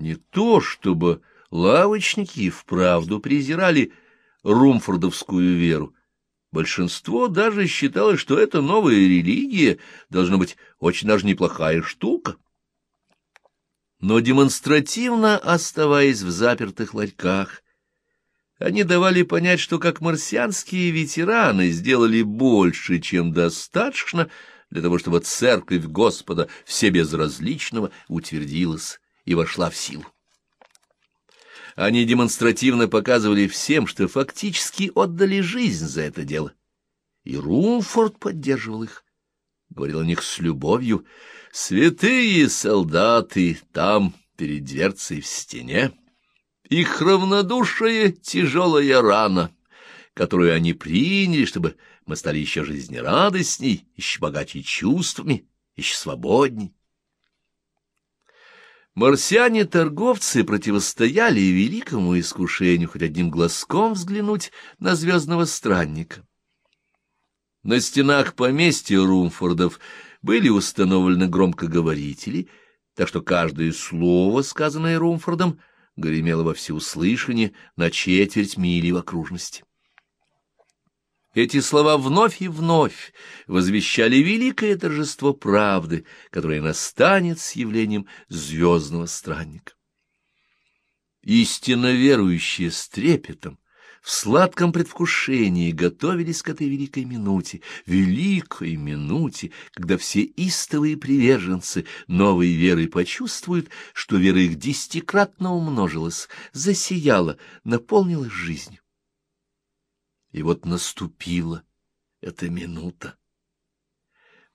Не то, чтобы лавочники вправду презирали румфордовскую веру. Большинство даже считало, что эта новая религия должна быть очень даже неплохая штука. Но демонстративно оставаясь в запертых ларьках, они давали понять, что как марсианские ветераны сделали больше, чем достаточно для того, чтобы церковь Господа всебезразличного утвердилась и вошла в силу. Они демонстративно показывали всем, что фактически отдали жизнь за это дело. И Румфорд поддерживал их, говорил о них с любовью. «Святые солдаты там, перед дверцей в стене, их равнодушие — тяжелая рана, которую они приняли, чтобы мы стали еще жизнерадостней, еще богаче чувствами, еще свободней. Марсиане-торговцы противостояли великому искушению хоть одним глазком взглянуть на звездного странника. На стенах поместья Румфордов были установлены громкоговорители, так что каждое слово, сказанное Румфордом, гремело во всеуслышание на четверть мили в окружности. Эти слова вновь и вновь возвещали великое торжество правды, которое настанет с явлением звездного странника. Истинно верующие с трепетом, в сладком предвкушении готовились к этой великой минуте, великой минуте, когда все истовые приверженцы новой веры почувствуют, что вера их десятикратно умножилась, засияла, наполнилась жизнью. И вот наступила эта минута.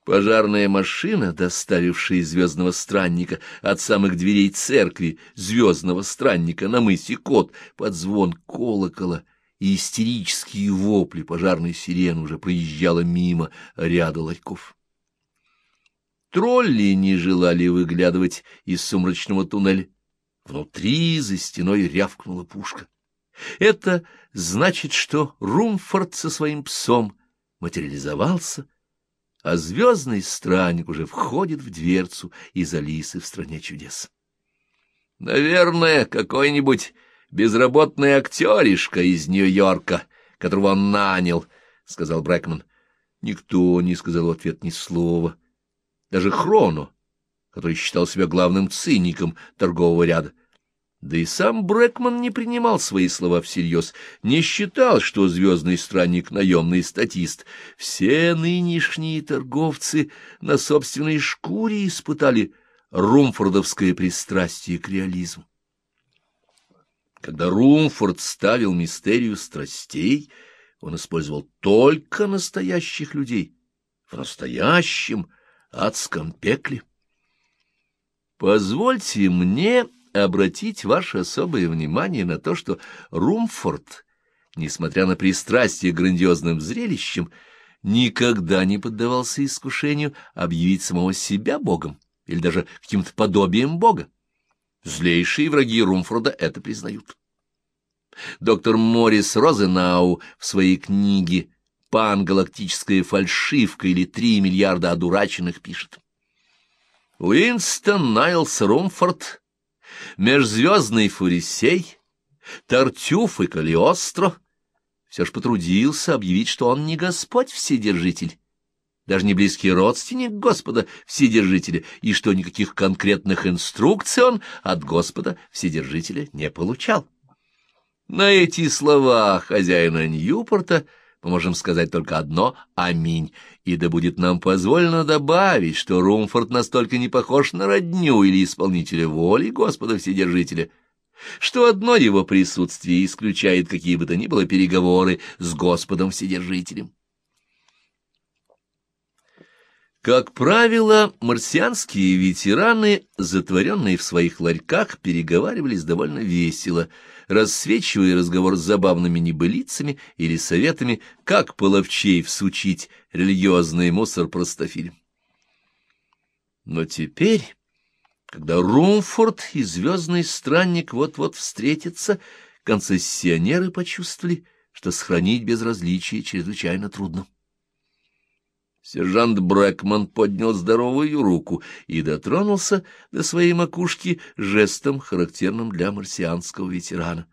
Пожарная машина, доставившая звездного странника от самых дверей церкви звездного странника на мысе Кот, под звон колокола и истерические вопли пожарной сирены уже проезжала мимо ряда ларьков. Тролли не желали выглядывать из сумрачного туннеля. Внутри за стеной рявкнула пушка. Это значит, что Румфорд со своим псом материализовался, а звездный странник уже входит в дверцу из Алисы в стране чудес. Наверное, какой-нибудь безработный актеришка из Нью-Йорка, которого он нанял, — сказал Брэкман. Никто не сказал в ответ ни слова. Даже Хрону, который считал себя главным циником торгового ряда. Да и сам Брэкман не принимал свои слова всерьез, не считал, что звездный странник — наемный статист. Все нынешние торговцы на собственной шкуре испытали румфордовское пристрастие к реализму. Когда Румфорд ставил мистерию страстей, он использовал только настоящих людей в настоящем адском пекле. Позвольте мне обратить ваше особое внимание на то, что Румфорд, несмотря на пристрастие к грандиозным зрелищам, никогда не поддавался искушению объявить самого себя богом или даже каким-то подобием бога. Злейшие враги Румфорда это признают. Доктор Моррис Розенау в своей книге «Пангалактическая фальшивка» или «Три миллиарда одураченных» пишет. Уинстон Найлс Румфорд межзвездный Фурисей, Тартюф и Калиостро. Все ж потрудился объявить, что он не Господь Вседержитель, даже не близкий родственник Господа Вседержителя, и что никаких конкретных инструкций он от Господа Вседержителя не получал. На эти слова хозяина Ньюпорта мы можем сказать только одно «Аминь», и да будет нам позволено добавить, что Румфорд настолько не похож на родню или исполнителя воли Господа Вседержителя, что одно его присутствие исключает какие бы то ни было переговоры с Господом Вседержителем. Как правило, марсианские ветераны, затворенные в своих ларьках, переговаривались довольно весело, рассвечивая разговор с забавными небылицами или советами, как половчей всучить религиозный мусор простофилям. Но теперь, когда Румфорд и звездный странник вот-вот встретятся, концессионеры почувствовали, что сохранить безразличие чрезвычайно трудно. Сержант Брэкман поднял здоровую руку и дотронулся до своей макушки жестом, характерным для марсианского ветерана.